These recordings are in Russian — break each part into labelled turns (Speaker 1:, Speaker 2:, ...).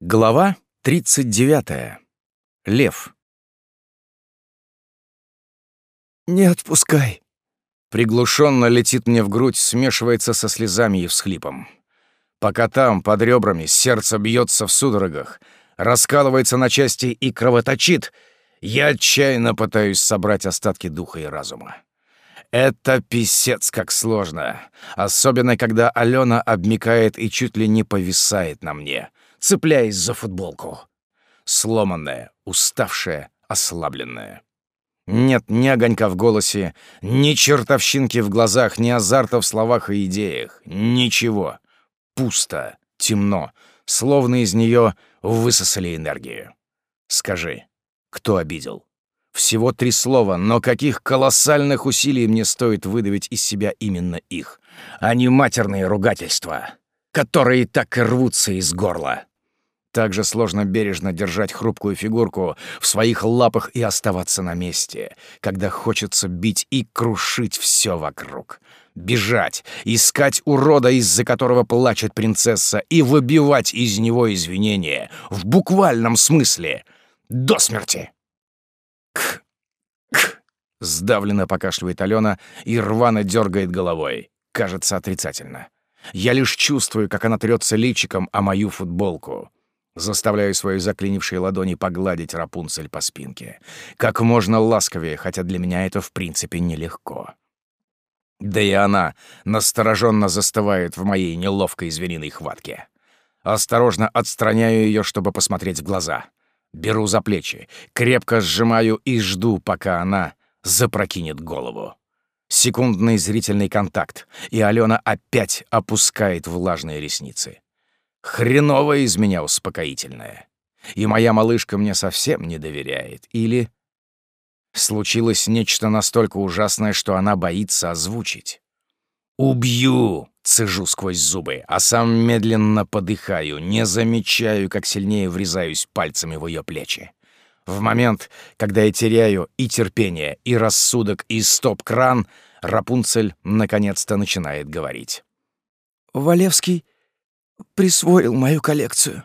Speaker 1: Глава 39. Лев.
Speaker 2: «Не отпускай!»
Speaker 1: Приглушенно летит мне в грудь, смешивается со слезами и всхлипом. Пока там, под ребрами, сердце бьется в судорогах, раскалывается на части и кровоточит, я отчаянно пытаюсь собрать остатки духа и разума. Это писец как сложно, особенно когда Алена обмикает и чуть ли не повисает на мне — цепляясь за футболку. Сломанная, уставшая, ослабленная. Нет ни огонька в голосе, ни чертовщинки в глазах, ни азарта в словах и идеях. Ничего. Пусто, темно, словно из нее высосали энергию. Скажи, кто обидел? Всего три слова, но каких колоссальных усилий мне стоит выдавить из себя именно их, а не матерные ругательства, которые так рвутся из горла. Так же сложно бережно держать хрупкую фигурку в своих лапах и оставаться на месте, когда хочется бить и крушить все вокруг. Бежать, искать урода, из-за которого плачет принцесса, и выбивать из него извинения, в буквальном смысле, до смерти. К, сдавленно покашливает Алена и рвано дергает головой. Кажется, отрицательно. Я лишь чувствую, как она трется личиком о мою футболку. Заставляю свои заклинившие ладони погладить Рапунцель по спинке. Как можно ласковее, хотя для меня это в принципе нелегко. Да и она настороженно застывает в моей неловкой звериной хватке. Осторожно отстраняю ее, чтобы посмотреть в глаза. Беру за плечи, крепко сжимаю и жду, пока она запрокинет голову. Секундный зрительный контакт, и Алена опять опускает влажные ресницы. Хреновая из меня успокоительная. И моя малышка мне совсем не доверяет. Или случилось нечто настолько ужасное, что она боится озвучить. «Убью!» — цежу сквозь зубы, а сам медленно подыхаю, не замечаю, как сильнее врезаюсь пальцами в ее плечи. В момент, когда я теряю и терпение, и рассудок, и стоп-кран, Рапунцель наконец-то начинает говорить.
Speaker 2: «Валевский присвоил мою коллекцию».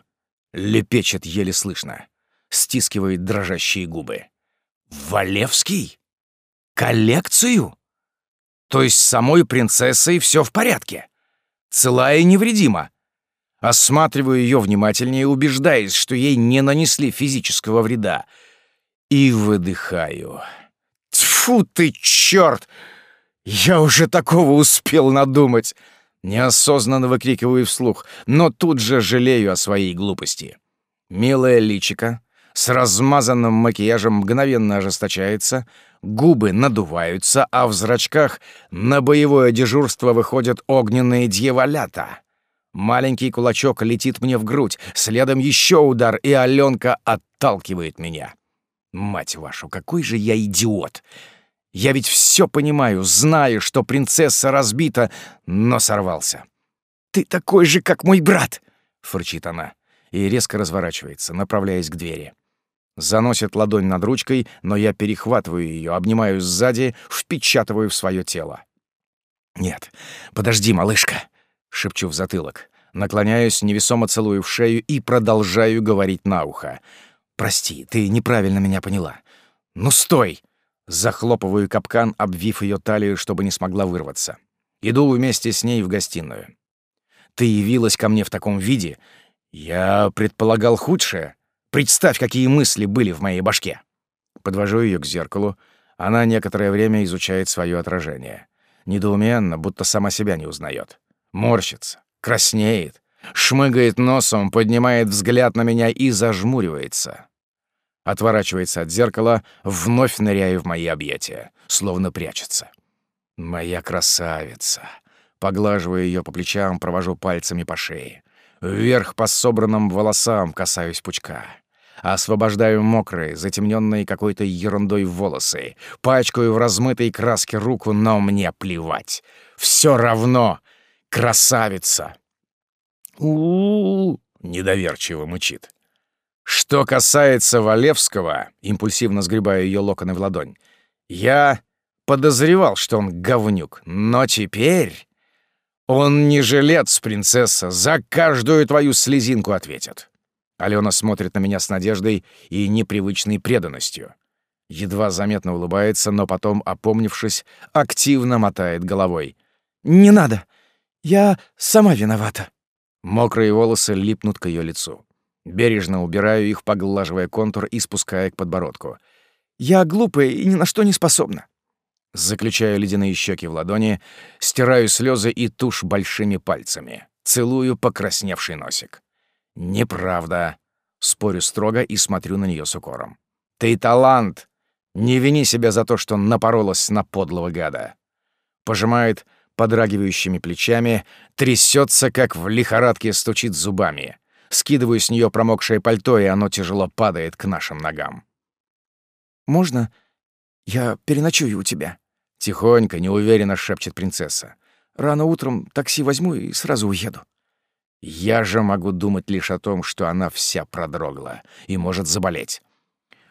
Speaker 1: Лепечет еле слышно. Стискивает дрожащие губы. «Валевский? Коллекцию? То есть с самой принцессой все в порядке? Целая и невредима?» Осматриваю ее внимательнее, убеждаясь, что ей не нанесли физического вреда. И выдыхаю. Тьфу ты, черт! Я уже такого успел надумать. Неосознанно выкрикиваю вслух, но тут же жалею о своей глупости. Милая личика с размазанным макияжем мгновенно ожесточается, губы надуваются, а в зрачках на боевое дежурство выходят огненные дьяволята. Маленький кулачок летит мне в грудь, следом еще удар, и Аленка отталкивает меня. Мать вашу, какой же я идиот! Я ведь все понимаю, знаю, что принцесса разбита, но сорвался. «Ты такой же, как мой брат!» — фырчит она и резко разворачивается, направляясь к двери. Заносит ладонь над ручкой, но я перехватываю ее, обнимаю сзади, впечатываю в свое тело. «Нет, подожди, малышка!» — шепчу в затылок. Наклоняюсь, невесомо целую в шею и продолжаю говорить на ухо. «Прости, ты неправильно меня поняла. Ну стой!» Захлопываю капкан, обвив ее талию, чтобы не смогла вырваться. Иду вместе с ней в гостиную. Ты явилась ко мне в таком виде. Я предполагал худшее. Представь, какие мысли были в моей башке. Подвожу ее к зеркалу. Она некоторое время изучает свое отражение. Недоуменно, будто сама себя не узнает. Морщится, краснеет, шмыгает носом, поднимает взгляд на меня и зажмуривается. Отворачивается от зеркала, вновь ныряя в мои объятия, словно прячется. Моя красавица. Поглаживаю ее по плечам, провожу пальцами по шее. Вверх по собранным волосам касаюсь пучка. Освобождаю мокрые, затемненные какой-то ерундой волосы. Пачкаю в размытой краске руку, но мне плевать. Все равно красавица. У-у-у, недоверчиво мычит. Что касается Валевского, импульсивно сгребая ее локоны в ладонь, я подозревал, что он говнюк, но теперь он не жилец, принцесса, за каждую твою слезинку ответит. Алена смотрит на меня с надеждой и непривычной преданностью. Едва заметно улыбается, но потом, опомнившись, активно мотает головой.
Speaker 2: «Не надо! Я сама виновата!»
Speaker 1: Мокрые волосы липнут к ее лицу. Бережно убираю их, поглаживая контур и спуская к подбородку.
Speaker 2: «Я глупая и ни на что не способна».
Speaker 1: Заключаю ледяные щеки в ладони, стираю слезы и тушь большими пальцами. Целую покрасневший носик. «Неправда». Спорю строго и смотрю на нее с укором. «Ты талант! Не вини себя за то, что напоролась на подлого гада». Пожимает подрагивающими плечами, трясется, как в лихорадке стучит зубами. Скидываю с нее промокшее пальто, и оно тяжело падает к нашим ногам.
Speaker 2: «Можно я переночую у тебя?»
Speaker 1: Тихонько, неуверенно шепчет принцесса.
Speaker 2: «Рано утром такси возьму и сразу уеду».
Speaker 1: Я же могу думать лишь о том, что она вся продрогла и может заболеть.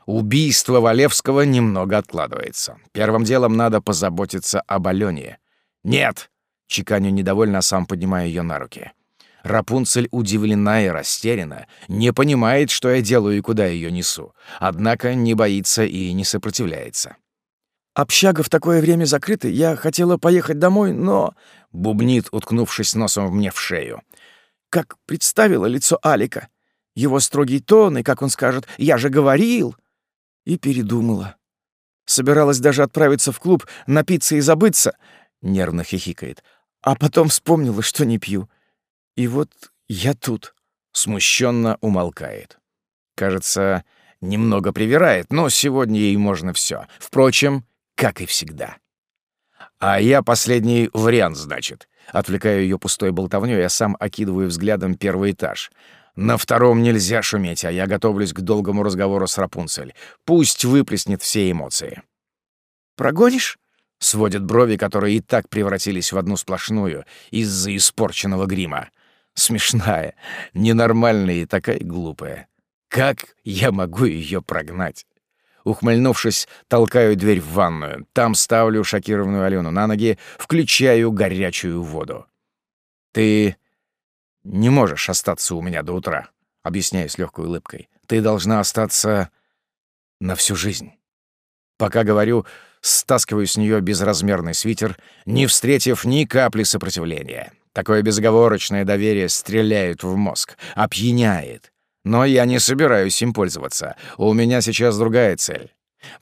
Speaker 1: Убийство Валевского немного откладывается. Первым делом надо позаботиться об Алене. «Нет!» — чеканю недовольно, а сам поднимаю ее на руки. Рапунцель удивлена и растеряна, не понимает, что я делаю и куда ее несу, однако не боится и не сопротивляется.
Speaker 2: «Общага в такое время закрыта, я хотела поехать домой, но...»
Speaker 1: — бубнит, уткнувшись носом мне в шею.
Speaker 2: «Как представила лицо Алика, его строгий тон, и как он скажет «я же говорил!» И передумала. Собиралась даже отправиться в клуб, напиться и забыться, — нервно хихикает. А потом вспомнила, что не пью. И вот я тут.
Speaker 1: Смущенно умолкает. Кажется, немного привирает, но сегодня ей можно все. Впрочем, как и всегда. А я последний вариант, значит. Отвлекаю ее пустой болтовнёй, я сам окидываю взглядом первый этаж. На втором нельзя шуметь, а я готовлюсь к долгому разговору с Рапунцель. Пусть выплеснет все эмоции.
Speaker 2: «Прогонишь?»
Speaker 1: — сводят брови, которые и так превратились в одну сплошную из-за испорченного грима. Смешная, ненормальная и такая глупая. Как я могу ее прогнать? Ухмыльнувшись, толкаю дверь в ванную. Там ставлю шокированную Алену на ноги, включаю горячую воду. «Ты не можешь остаться у меня до утра», — объясняю с легкой улыбкой. «Ты должна остаться на всю жизнь». Пока говорю, стаскиваю с нее безразмерный свитер, не встретив ни капли сопротивления. Такое безоговорочное доверие стреляет в мозг, опьяняет. Но я не собираюсь им пользоваться. У меня сейчас другая цель.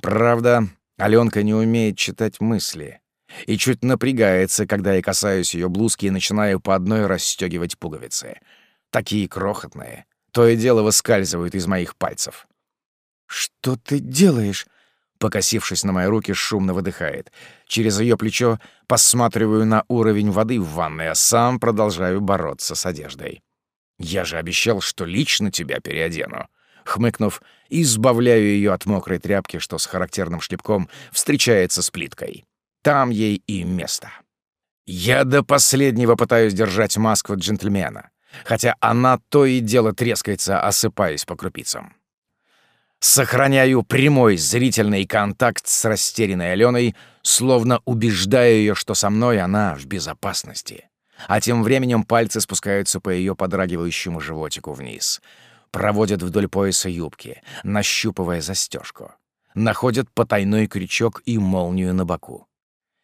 Speaker 1: Правда, Аленка не умеет читать мысли. И чуть напрягается, когда я касаюсь ее блузки и начинаю по одной расстегивать пуговицы. Такие крохотные. То и дело выскальзывают из моих пальцев.
Speaker 2: «Что ты делаешь?»
Speaker 1: Покосившись на мои руки, шумно выдыхает. Через ее плечо посматриваю на уровень воды в ванной, а сам продолжаю бороться с одеждой. «Я же обещал, что лично тебя переодену». Хмыкнув, избавляю ее от мокрой тряпки, что с характерным шлепком встречается с плиткой. Там ей и место. Я до последнего пытаюсь держать маску джентльмена, хотя она то и дело трескается, осыпаясь по крупицам. Сохраняю прямой зрительный контакт с растерянной Аленой, словно убеждая ее, что со мной она в безопасности. А тем временем пальцы спускаются по ее подрагивающему животику вниз, проводят вдоль пояса юбки, нащупывая застежку, находят потайной крючок и молнию на боку.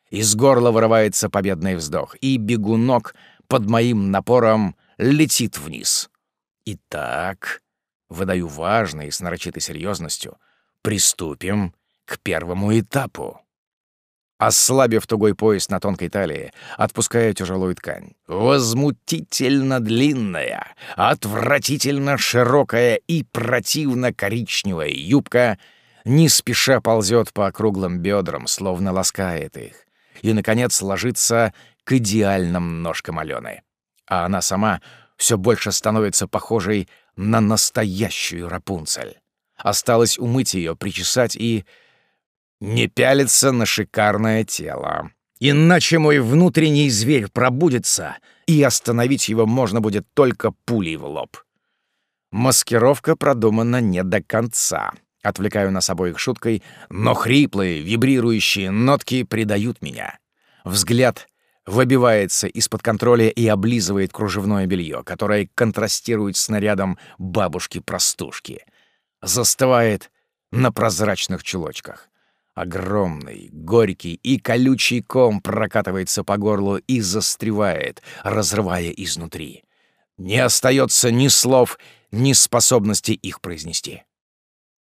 Speaker 1: Из горла вырывается победный вздох, и бегунок под моим напором летит вниз. Итак, выдаю важно и с нарочитой серьезностью, приступим к первому этапу. Ослабив тугой пояс на тонкой талии, отпускаю тяжелую ткань. Возмутительно длинная, отвратительно широкая и противно коричневая юбка не спеша ползет по округлым бедрам, словно ласкает их, и, наконец, ложится к идеальным ножкам Алены. А она сама все больше становится похожей на настоящую Рапунцель. Осталось умыть ее, причесать и... Не пялиться на шикарное тело. Иначе мой внутренний зверь пробудется, и остановить его можно будет только пулей в лоб. Маскировка продумана не до конца. Отвлекаю нас обоих шуткой, но хриплые, вибрирующие нотки предают меня. Взгляд выбивается из-под контроля и облизывает кружевное белье, которое контрастирует с нарядом бабушки-простушки. Застывает на прозрачных чулочках. Огромный, горький и колючий ком прокатывается по горлу и застревает, разрывая изнутри. Не остается ни слов, ни способности их произнести.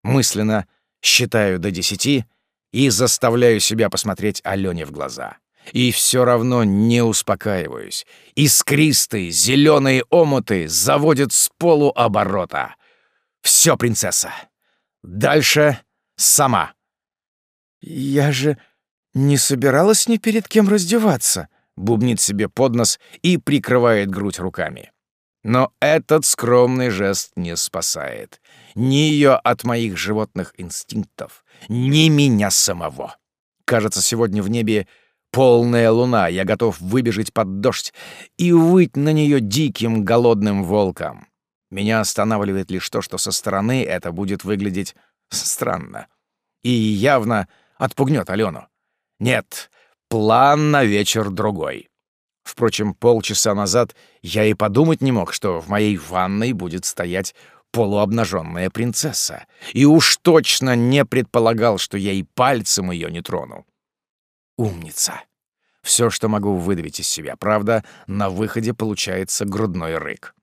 Speaker 1: Мысленно считаю до десяти и заставляю себя посмотреть Алёне в глаза. И все равно не успокаиваюсь. Искристые зеленые омуты заводят с полуоборота. Все, принцесса. Дальше сама.
Speaker 2: «Я же не собиралась ни перед кем раздеваться», —
Speaker 1: бубнит себе под нос и прикрывает грудь руками. Но этот скромный жест не спасает ни ее от моих животных инстинктов, ни меня самого. Кажется, сегодня в небе полная луна, я готов выбежать под дождь и выть на нее диким голодным волком. Меня останавливает лишь то, что со стороны это будет выглядеть странно. И явно отпугнет Алену. Нет, план на вечер другой. Впрочем, полчаса назад я и подумать не мог, что в моей ванной будет стоять полуобнаженная принцесса, и уж точно не предполагал, что я и пальцем ее не трону. Умница. Все, что могу выдавить из себя. Правда, на выходе получается грудной рык.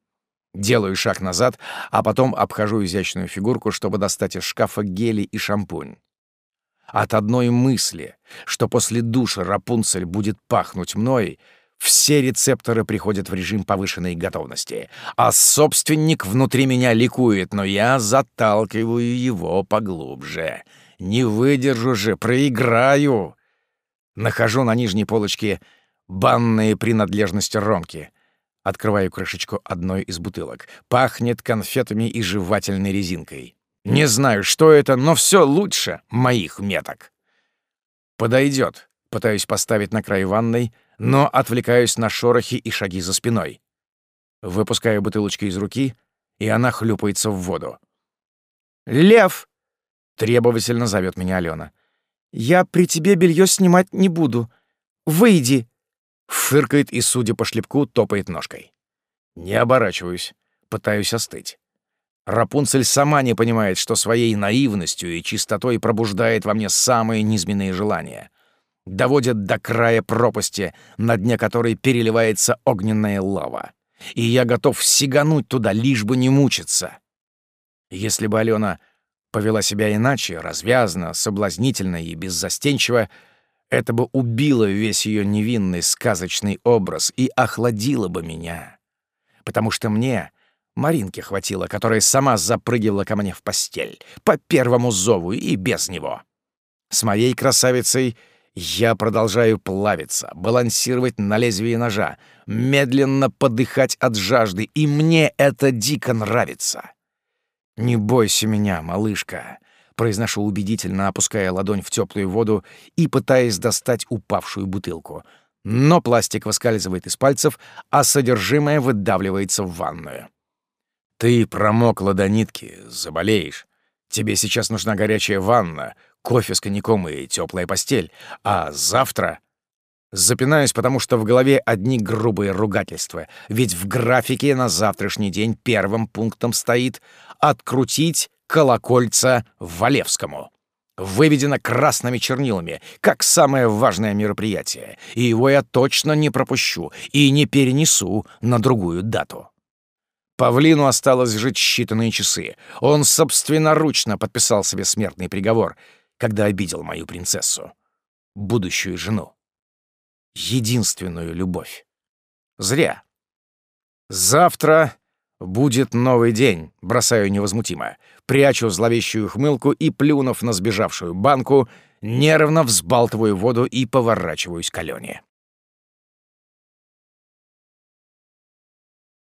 Speaker 1: Делаю шаг назад, а потом обхожу изящную фигурку, чтобы достать из шкафа гели и шампунь. От одной мысли, что после душа Рапунцель будет пахнуть мной, все рецепторы приходят в режим повышенной готовности, а собственник внутри меня ликует, но я заталкиваю его поглубже. Не выдержу же, проиграю. Нахожу на нижней полочке банные принадлежности Ромки. Открываю крышечку одной из бутылок. Пахнет конфетами и жевательной резинкой. Не знаю, что это, но все лучше моих меток. Подойдет. Пытаюсь поставить на край ванной, но отвлекаюсь на шорохи и шаги за спиной. Выпускаю бутылочку из руки, и она хлюпается в воду.
Speaker 2: «Лев!»
Speaker 1: — требовательно зовет меня Алена.
Speaker 2: «Я при тебе белье снимать не буду. Выйди!»
Speaker 1: Фыркает и, судя по шлепку, топает ножкой. Не оборачиваюсь, пытаюсь остыть. Рапунцель сама не понимает, что своей наивностью и чистотой пробуждает во мне самые низменные желания — доводят до края пропасти, на дне которой переливается огненная лава. И я готов сигануть туда, лишь бы не мучиться. Если бы Алена повела себя иначе, развязно, соблазнительно и беззастенчиво, это бы убило весь ее невинный сказочный образ и охладило бы меня. Потому что мне Маринки хватило, которая сама запрыгивала ко мне в постель, по первому зову и без него. С моей красавицей — я продолжаю плавиться, балансировать на лезвии ножа, медленно подыхать от жажды, и мне это дико нравится. «Не бойся меня, малышка», — произношу убедительно, опуская ладонь в теплую воду и пытаясь достать упавшую бутылку. Но пластик выскальзывает из пальцев, а содержимое выдавливается в ванную. «Ты промокла до нитки, заболеешь. Тебе сейчас нужна горячая ванна, кофе с коньяком и теплая постель. А завтра... Запинаюсь, потому что в голове одни грубые ругательства. Ведь в графике на завтрашний день первым пунктом стоит «открутить колокольца Валевскому». Выведено красными чернилами, как самое важное мероприятие, и его я точно не пропущу и не перенесу на другую дату. Павлину осталось жить считанные часы. Он собственноручно подписал себе смертный приговор — когда обидел мою принцессу, будущую жену, единственную любовь. Зря. Завтра будет новый день, бросаю невозмутимо, прячу зловещую хмылку и, плюнув на сбежавшую банку, нервно взбалтываю воду и поворачиваюсь к Алене.